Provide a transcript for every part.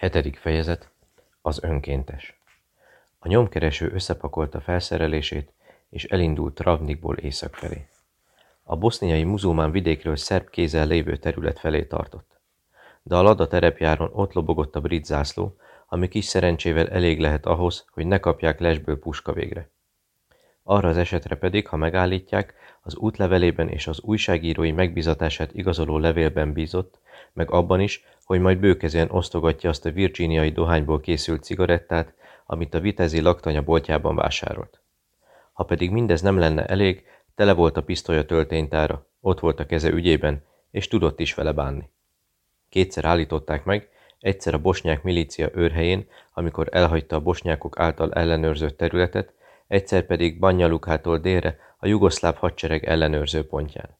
Hetedik fejezet. Az önkéntes. A nyomkereső összepakolta felszerelését, és elindult Travnikból észak felé. A boszniai muzulmán vidékről szerb kézzel lévő terület felé tartott. De a Lada terepjáron ott lobogott a brit zászló, ami kis szerencsével elég lehet ahhoz, hogy ne kapják lesből puska végre. Arra az esetre pedig, ha megállítják, az útlevelében és az újságírói megbizatását igazoló levélben bízott, meg abban is, hogy majd bőkezén osztogatja azt a virginiai dohányból készült cigarettát, amit a vitezi laktanya boltjában vásárolt. Ha pedig mindez nem lenne elég, tele volt a pisztolya tölténytára, ott volt a keze ügyében, és tudott is vele bánni. Kétszer állították meg, egyszer a bosnyák milícia őrhelyén, amikor elhagyta a bosnyákok által ellenőrzött területet, egyszer pedig Banyalukától délre a jugoszláv hadsereg ellenőrző pontján.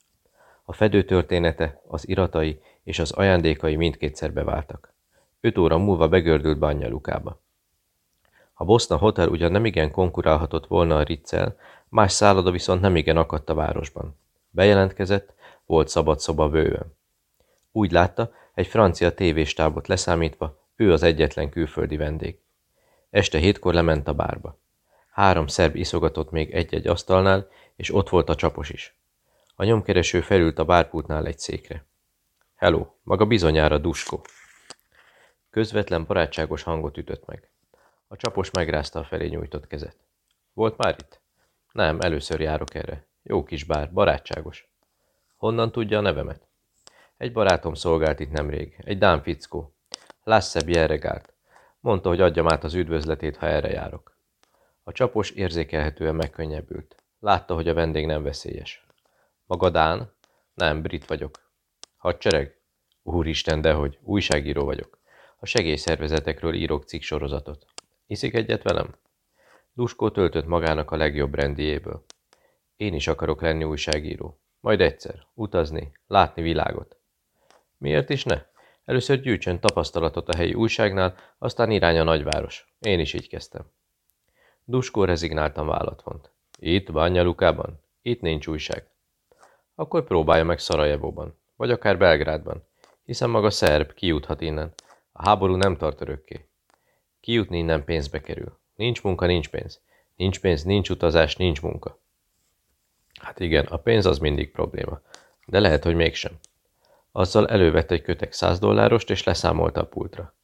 A fedő története, az iratai és az ajándékai mindkétszer beváltak. Öt óra múlva begördült Banyalukába. A Bosna Hotel ugyan nemigen konkurálhatott volna a Riccel, más szálloda viszont nemigen akadt a városban. Bejelentkezett, volt szabad szoba bőven. Úgy látta, egy francia tévéstábot leszámítva, ő az egyetlen külföldi vendég. Este hétkor lement a bárba. Három szerb iszogatott még egy-egy asztalnál, és ott volt a csapos is. A nyomkereső felült a bárpultnál egy székre. Hello, maga bizonyára Dusko. Közvetlen barátságos hangot ütött meg. A csapos megrázta a felé nyújtott kezet. Volt már itt? Nem, először járok erre. Jó kis bár, barátságos. Honnan tudja a nevemet? Egy barátom szolgált itt nemrég, egy dán fickó. Lasse Bjerregárt. Mondta, hogy adjam át az üdvözletét, ha erre járok. A csapos érzékelhetően megkönnyebbült. Látta, hogy a vendég nem veszélyes. Maga Dán? Nem, brit vagyok. Hadsereg? Úristen, dehogy, újságíró vagyok. A segélyszervezetekről írok cikk sorozatot. Iszik egyet velem? Duskó töltött magának a legjobb rendiéből. Én is akarok lenni újságíró. Majd egyszer, utazni, látni világot. Miért is ne? Először gyűjtsön tapasztalatot a helyi újságnál, aztán irány a nagyváros. Én is így kezdtem. Duskó rezignáltan vállat vont. Itt, Bányalukában? Itt nincs újság. Akkor próbálja meg Szarajevóban, vagy akár Belgrádban, hiszen maga szerb kijuthat innen. A háború nem tart örökké. Kijutni innen pénzbe kerül. Nincs munka, nincs pénz. Nincs pénz, nincs utazás, nincs munka. Hát igen, a pénz az mindig probléma. De lehet, hogy mégsem. Azzal elővett egy kötek száz dollárost, és leszámolta a pultra.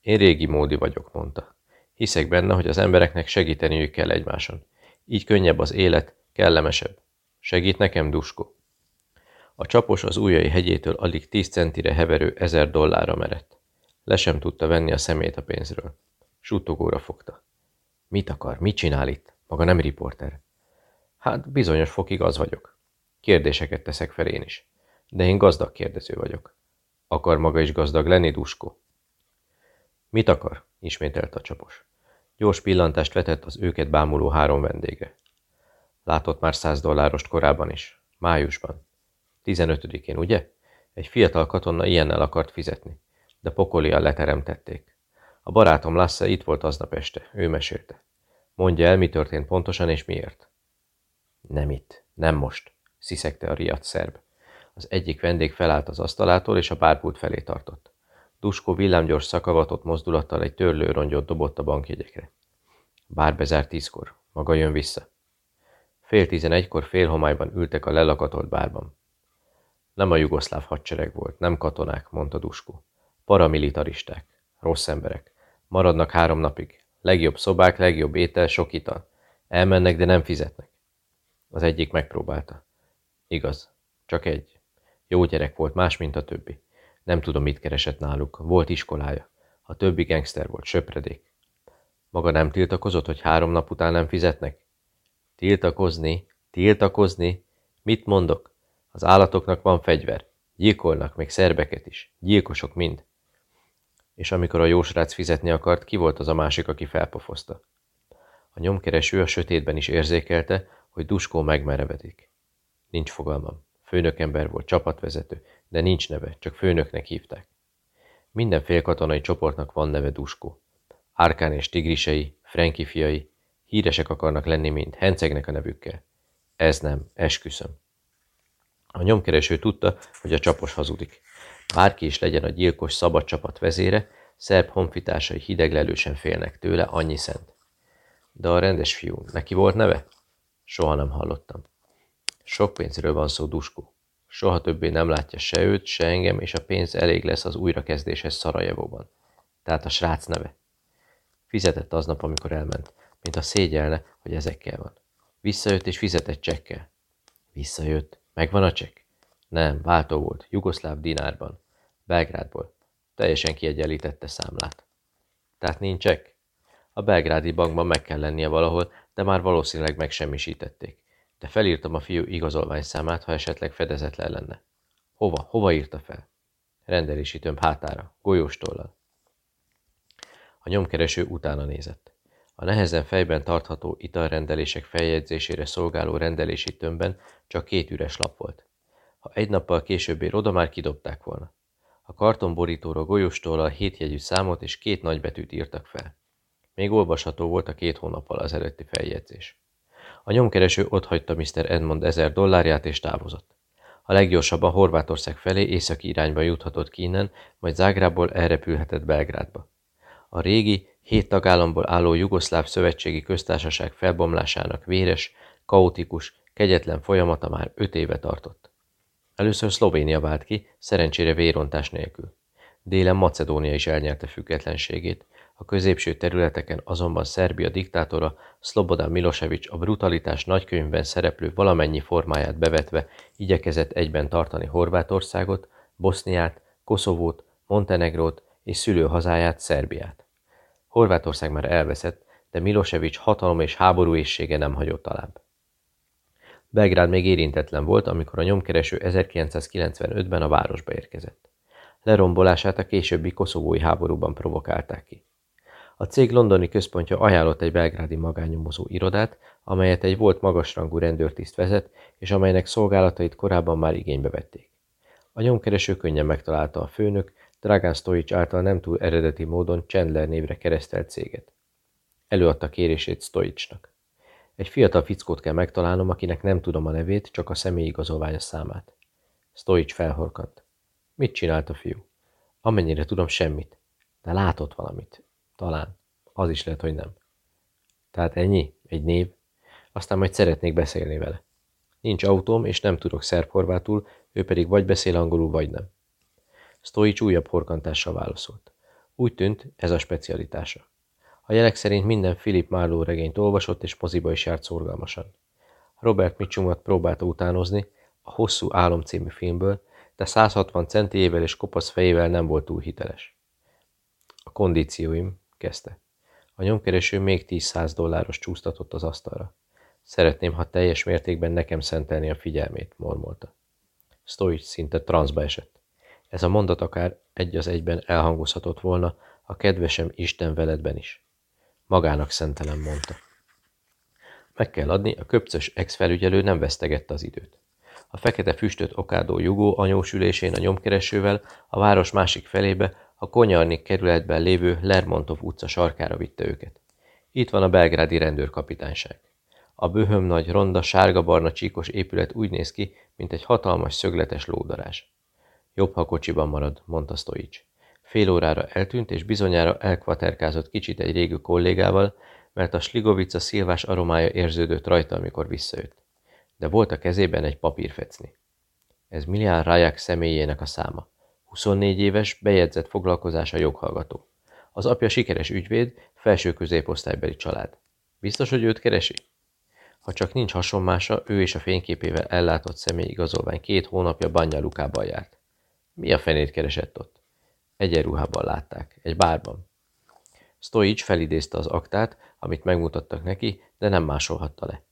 Én régi módi vagyok, mondta. Hiszek benne, hogy az embereknek segíteniük kell egymáson. Így könnyebb az élet, kellemesebb. Segít nekem, Dusko. A csapos az ujjai hegyétől alig tíz centire heverő ezer dollárra merett. Le sem tudta venni a szemét a pénzről. Suttogóra fogta. Mit akar? Mit csinál itt? Maga nem riporter. Hát bizonyos fokig az vagyok. Kérdéseket teszek fel én is. De én gazdag kérdező vagyok. Akar maga is gazdag lenni, Dusko? Mit akar? ismételte a csapos. Gyors pillantást vetett az őket bámuló három vendégre. Látott már száz dollárost korábban is. Májusban. 15-én, ugye? Egy fiatal katona ilyennel akart fizetni, de pokolian leteremtették. A barátom Lasse itt volt aznap este, ő mesélte. Mondja el, mi történt pontosan és miért. Nem itt, nem most, sziszegte a riadt szerb. Az egyik vendég felállt az asztalától, és a bárpult felé tartott. Duskó villámgyors szakavatott mozdulattal egy törlőrongyot dobott a bankjegyekre. Bár bezárt tízkor. Maga jön vissza. Fél tizenegykor félhomályban ültek a lelakatolt bárban. Nem a jugoszláv hadsereg volt, nem katonák, mondta Duskó. Paramilitaristák, rossz emberek. Maradnak három napig. Legjobb szobák, legjobb étel, sok ital. Elmennek, de nem fizetnek. Az egyik megpróbálta. Igaz, csak egy. Jó gyerek volt, más, mint a többi. Nem tudom, mit keresett náluk. Volt iskolája. A többi gangster volt, söpredék. Maga nem tiltakozott, hogy három nap után nem fizetnek? Tiltakozni? Tiltakozni? Mit mondok? Az állatoknak van fegyver. Gyilkolnak, még szerbeket is. Gyilkosok mind. És amikor a jósrác fizetni akart, ki volt az a másik, aki felpofozta? A nyomkereső a sötétben is érzékelte, hogy Duskó megmerevedik. Nincs fogalmam. Főnökember volt, csapatvezető, de nincs neve, csak főnöknek hívták. Minden félkatonai csoportnak van neve Duskó. Árkán és tigrisei, Frenki fiai, híresek akarnak lenni mind, hencegnek a nevükkel. Ez nem, esküszöm. A nyomkereső tudta, hogy a csapos hazudik. Bárki is legyen a gyilkos szabad csapat vezére, Szerb honfitársai hideglelősen félnek tőle, annyi szent. De a rendes fiú, neki volt neve? Soha nem hallottam. Sok pénzről van szó, Duskó. Soha többé nem látja se őt, se engem, és a pénz elég lesz az újrakezdéshez Szarajevóban. Tehát a srác neve. Fizetett aznap, amikor elment, mint a szégyelne, hogy ezekkel van. Visszajött és fizetett csekkel. Visszajött. Megvan a csekk? Nem, váltó volt, jugoszláv dinárban. Belgrádból. Teljesen kiegyenlítette számlát. Tehát nincsek? A belgrádi bankban meg kell lennie valahol, de már valószínűleg megsemmisítették. De felírtam a fiú igazolványszámát, ha esetleg fedezetlen lenne. Hova? Hova írta fel? Rendelési tömb hátára, golyóstollal. A nyomkereső utána nézett. A nehezen fejben tartható italrendelések feljegyzésére szolgáló rendelési tömbben csak két üres lap volt. Ha egy nappal később ér oda, már kidobták volna. A kartonborítóra golyóstollal hétjegyű számot és két nagybetűt írtak fel. Még olvasható volt a két hónappal az előtti feljegyzés. A nyomkereső otthagyta Mr. Edmond ezer dollárját és távozott. A leggyorsabban Horvátország felé északi irányba juthatott ki innen, majd Zágrából elrepülhetett Belgrádba. A régi, hét tagállamból álló Jugoszláv Szövetségi Köztársaság felbomlásának véres, kaotikus, kegyetlen folyamata már öt éve tartott. Először Szlovénia vált ki, szerencsére vérontás nélkül. Délen Macedónia is elnyerte függetlenségét, a középső területeken azonban Szerbia diktátora Slobodan Milosevic a brutalitás nagykönyvben szereplő valamennyi formáját bevetve igyekezett egyben tartani Horvátországot, Boszniát, Koszovót, Montenegrót és szülőhazáját, Szerbiát. Horvátország már elveszett, de Milosevic hatalom és háború észsége nem hagyott alább. Belgrád még érintetlen volt, amikor a nyomkereső 1995-ben a városba érkezett. Lerombolását a későbbi koszovói háborúban provokálták ki. A cég londoni központja ajánlott egy belgrádi magánnyomozó irodát, amelyet egy volt magasrangú rendőrtiszt vezet, és amelynek szolgálatait korábban már igénybe vették. A nyomkereső könnyen megtalálta a főnök, Dragan Stoics által nem túl eredeti módon Chandler névre keresztelt céget. Előadta kérését Stoicsnak. Egy fiatal fickót kell megtalálnom, akinek nem tudom a nevét, csak a személyigazolványa számát. Stoics felhorkant. Mit csinált a fiú? Amennyire tudom, semmit. De látott valamit. Talán. Az is lehet, hogy nem. Tehát ennyi? Egy név? Aztán majd szeretnék beszélni vele. Nincs autóm, és nem tudok szerb ő pedig vagy beszél angolul, vagy nem. Stoics újabb horkantással válaszolt. Úgy tűnt, ez a specialitása. A jelek szerint minden Philip Marlowe regényt olvasott, és moziba is járt szorgalmasan. Robert Mitchumot próbálta utánozni, a Hosszú Álom című filmből, de 160 centiével és kopasz fejével nem volt túl hiteles. A kondícióim, kezdte. A nyomkereső még 10-100 dolláros csúsztatott az asztalra. Szeretném, ha teljes mértékben nekem szentelni a figyelmét, mormolta. Stoics szinte transzba esett. Ez a mondat akár egy az egyben elhangozhatott volna a kedvesem Isten veledben is. Magának szentelem, mondta. Meg kell adni, a köpcös ex-felügyelő nem vesztegette az időt. A fekete füstöt okádó jugó anyósülésén a nyomkeresővel a város másik felébe a Konyarnik kerületben lévő Lermontov utca sarkára vitte őket. Itt van a belgrádi rendőrkapitányság. A böhöm nagy, ronda, sárga-barna csíkos épület úgy néz ki, mint egy hatalmas, szögletes lódarás. Jobb, ha kocsiban marad, mondta Stoics. Fél órára eltűnt, és bizonyára elkvaterkázott kicsit egy régi kollégával, mert a sligovica szilvás aromája érződött rajta, amikor visszajött. De volt a kezében egy papírfecni. Ez Milián Rajak személyének a száma. 24 éves, bejegyzett foglalkozása joghallgató. Az apja sikeres ügyvéd, felső középosztálybeli család. Biztos, hogy őt keresi? Ha csak nincs hasonmása, ő és a fényképével ellátott személyigazolvány két hónapja Banya Lukában járt. Mi a fenét keresett ott? Egyenruhában látták, egy bárban. Stoics felidézte az aktát, amit megmutattak neki, de nem másolhatta le.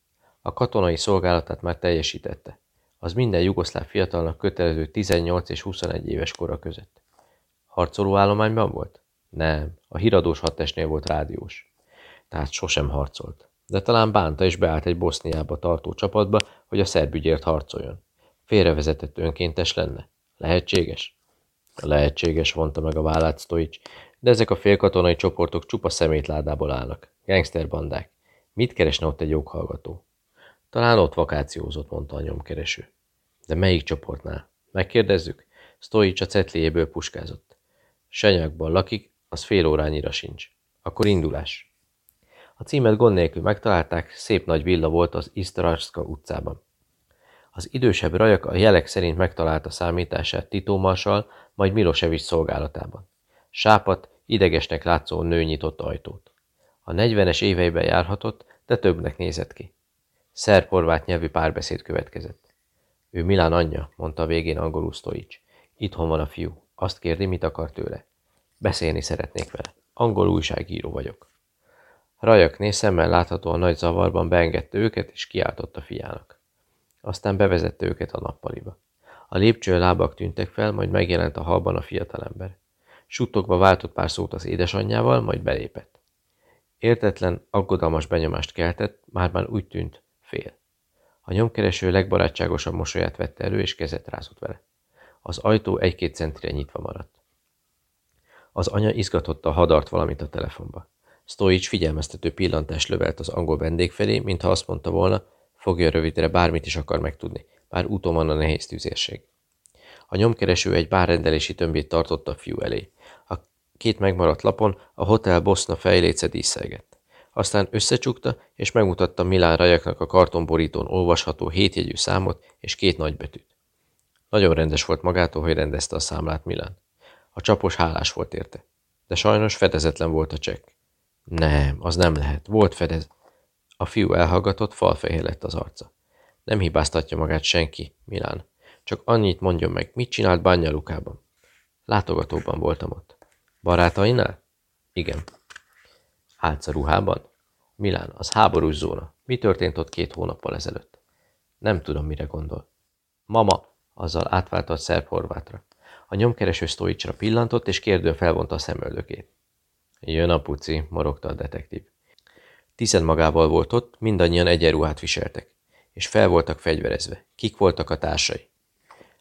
A katonai szolgálatát már teljesítette. Az minden jugoszláv fiatalnak kötelező 18 és 21 éves kora között. Harcoló állományban volt? Nem, a híradós hadtestnél volt rádiós. Tehát sosem harcolt. De talán bánta és beállt egy Boszniába tartó csapatba, hogy a szerb ügyért harcoljon. Félrevezetett önkéntes lenne. Lehetséges? Lehetséges, mondta meg a vállát Stoics, de ezek a félkatonai csoportok csupa szemétládából állnak. Gangsterbandák. Mit keresne ott egy joghallgató? Talán ott vakációzott, mondta a nyomkereső. De melyik csoportnál? Megkérdezzük? Stoics a cetléjéből puskázott. Senyakban lakik, az fél órányira sincs. Akkor indulás. A címet gond nélkül megtalálták, szép nagy villa volt az Isztrarszka utcában. Az idősebb rajak a jelek szerint megtalálta számítását Tito Marsal, majd Milosevic szolgálatában. Sápat, idegesnek látszó nő nyitott ajtót. A negyvenes éveiben járhatott, de többnek nézett ki. Szerb-horvát nyelvű párbeszéd következett. Ő Milán anyja, mondta végén angolul Stoics. Itthon van a fiú. Azt kérdi, mit akar tőle. Beszélni szeretnék vele. Angol újságíró vagyok. Rajakné szemmel láthatóan nagy zavarban beengedte őket, és kiáltott a fiának. Aztán bevezette őket a nappaliba. A lépcső lábak tűntek fel, majd megjelent a halban a fiatalember. Suttogva váltott pár szót az édesanyjával, majd belépett. Értetlen, aggodalmas benyomást keltett, már már úgy tűnt, fél. A nyomkereső legbarátságosabb mosolyát vette elő, és kezet rázott vele. Az ajtó egy-két centire nyitva maradt. Az anya izgatotta hadart valamit a telefonba. Stoics figyelmeztető pillantást lövelt az angol vendég felé, mintha azt mondta volna, fogja rövidre, bármit is akar megtudni, bár úton van a nehéz tűzérség. A nyomkereső egy bárrendelési tömbét tartott a fiú elé. A két megmaradt lapon a Hotel Bosna fejléce díszelgett. Aztán összecsukta, és megmutatta Milán rajaknak a kartonborítón olvasható hétjegyű számot és két nagybetűt. Nagyon rendes volt magától, hogy rendezte a számlát Milán. A csapos hálás volt érte. De sajnos fedezetlen volt a csekk. Nem, az nem lehet. Volt fedez. A fiú elhallgatott, falfehér lett az arca. Nem hibáztatja magát senki, Milán. Csak annyit mondjon meg, mit csinált Banyalukában? Látogatóban voltam ott. Barátainál? Igen. Álca ruhában? Milán, az háborús zóna. Mi történt ott két hónappal ezelőtt? Nem tudom, mire gondol. Mama, azzal átvált a szerb-horvátra. A nyomkereső sztóicsra pillantott, és kérdően felvonta a szemöldökét. Jön a puci, morogta a detektív. Tizen magával volt ott, mindannyian egyenruhát viseltek, és fel voltak fegyverezve. Kik voltak a társai?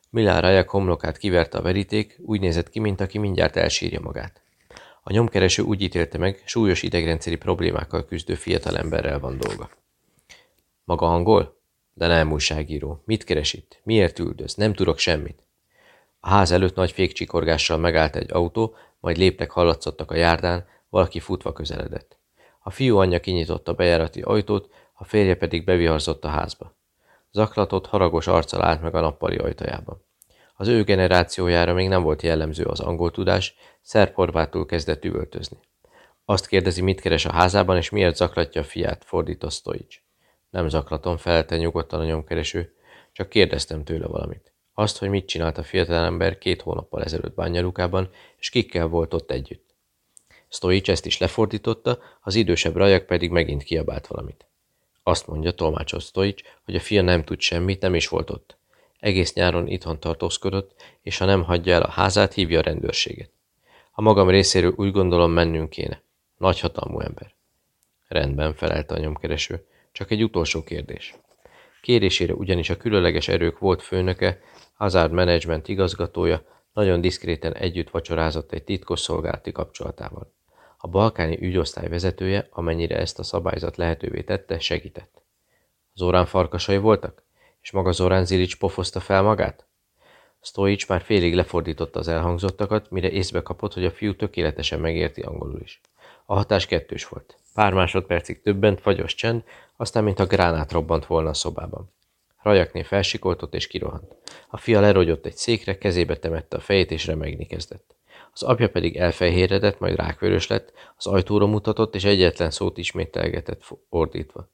Milán Rajak homlokát kiverte a veríték, úgy nézett ki, mint aki mindjárt elsírja magát. A nyomkereső úgy ítélte meg, súlyos idegrendszeri problémákkal küzdő fiatalemberrel van dolga. Maga hangol? De nem újságíró. Mit keres itt? Miért üldöz? Nem tudok semmit. A ház előtt nagy fékcsikorgással megállt egy autó, majd léptek hallatszottak a járdán, valaki futva közeledett. A fiú anyja kinyitotta a bejárati ajtót, a férje pedig beviharzott a házba. Zaklatott, haragos arccal állt meg a nappali ajtajában. Az ő generációjára még nem volt jellemző az angol tudás, szerb kezdett üvöltözni. Azt kérdezi, mit keres a házában, és miért zaklatja a fiát, fordít Stoics. Nem zaklatom, felelte nyugodtan a nyomkereső, csak kérdeztem tőle valamit. Azt, hogy mit csinált a fiatalember két hónappal ezelőtt Bányalukában, és kikkel volt ott együtt. Stoics ezt is lefordította, az idősebb rajak pedig megint kiabált valamit. Azt mondja tolmácsot Stoics, hogy a fia nem tud semmit, nem is volt ott. Egész nyáron itthon tartózkodott, és ha nem hagyja el a házát, hívja a rendőrséget. A magam részéről úgy gondolom mennünk kéne. Nagyhatalmú ember. Rendben, felelte a nyomkereső. Csak egy utolsó kérdés. Kérésére ugyanis a különleges erők volt főnöke, Hazard Management igazgatója nagyon diszkréten együtt vacsorázott egy titkos szolgálati kapcsolatával. A balkáni ügyosztály vezetője, amennyire ezt a szabályzat lehetővé tette, segített. Zorán farkasai voltak? És maga Zorán Zilics pofozta fel magát? Stoics már félig lefordította az elhangzottakat, mire észbe kapott, hogy a fiú tökéletesen megérti angolul is. A hatás kettős volt. Pár másodpercig többent, fagyos csend, aztán a gránát robbant volna a szobában. Rajakné felsikoltott és kirohant. A fia lerogyott egy székre, kezébe temette a fejét és remegni kezdett. Az apja pedig elfehéredett, majd rákvörös lett, az ajtóra mutatott és egyetlen szót ismételgetett ordítva.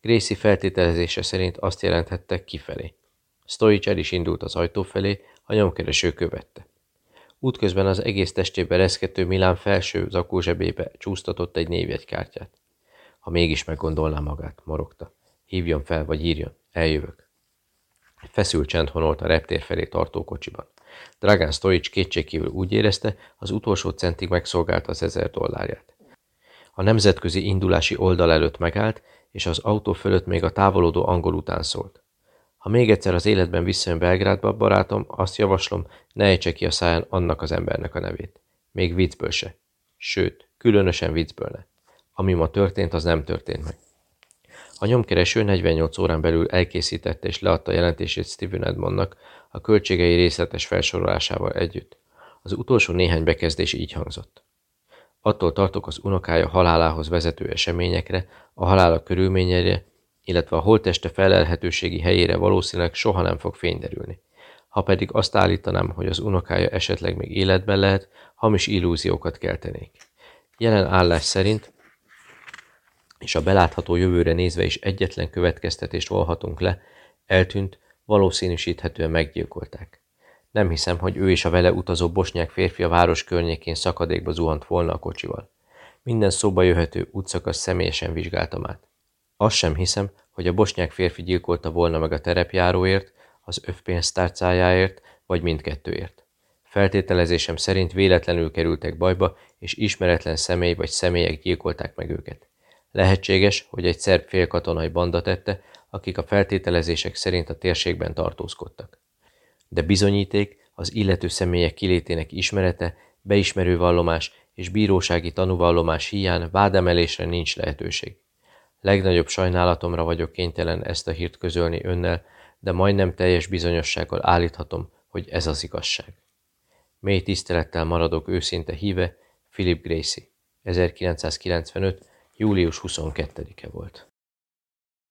Gracie feltételezése szerint azt jelenthette kifelé. Stoics el is indult az ajtó felé, a nyomkereső követte. Útközben az egész testébe reszkető Milán felső zakózsebébe csúsztatott egy névjegykártyát. Ha mégis meggondolná magát, morogta. Hívjon fel, vagy írjon. Eljövök. Feszült csend honolt a reptér felé tartó kocsiban. Dragan Stoics kétségkívül úgy érezte, az utolsó centig megszolgálta az ezer dollárját. A nemzetközi indulási oldal előtt megállt, és az autó fölött még a távolodó angol után szólt. Ha még egyszer az életben visszajön Belgrádba, barátom, azt javaslom, ne ejtse ki a száján annak az embernek a nevét. Még viccből se. Sőt, különösen viccből ne. Ami ma történt, az nem történt meg. A nyomkereső 48 órán belül elkészítette és leadta jelentését Steven Edmondnak a költségei részletes felsorolásával együtt. Az utolsó néhány bekezdés így hangzott. Attól tartok az unokája halálához vezető eseményekre, a halála körülményeire, illetve a holteste felelhetőségi helyére valószínűleg soha nem fog fényderülni. Ha pedig azt állítanám, hogy az unokája esetleg még életben lehet, hamis illúziókat keltenék. Jelen állás szerint, és a belátható jövőre nézve is egyetlen következtetést volhatunk le, eltűnt, valószínűsíthetően meggyilkolták. Nem hiszem, hogy ő és a vele utazó bosnyák férfi a város környékén szakadékba zuhant volna a kocsival. Minden szóba jöhető útszakasz személyesen vizsgáltam át. Azt sem hiszem, hogy a bosnyák férfi gyilkolta volna meg a terepjáróért, az övpénztárcájáért, vagy mindkettőért. Feltételezésem szerint véletlenül kerültek bajba, és ismeretlen személy vagy személyek gyilkolták meg őket. Lehetséges, hogy egy szerb félkatonai banda tette, akik a feltételezések szerint a térségben tartózkodtak. De bizonyíték, az illető személyek kilétének ismerete, beismerő vallomás és bírósági tanúvallomás hiány vádemelésre nincs lehetőség. Legnagyobb sajnálatomra vagyok kénytelen ezt a hírt közölni önnel, de majdnem teljes bizonyossággal állíthatom, hogy ez az igazság. Mély tisztelettel maradok őszinte híve, Philip Gracie. 1995. július 22-e volt.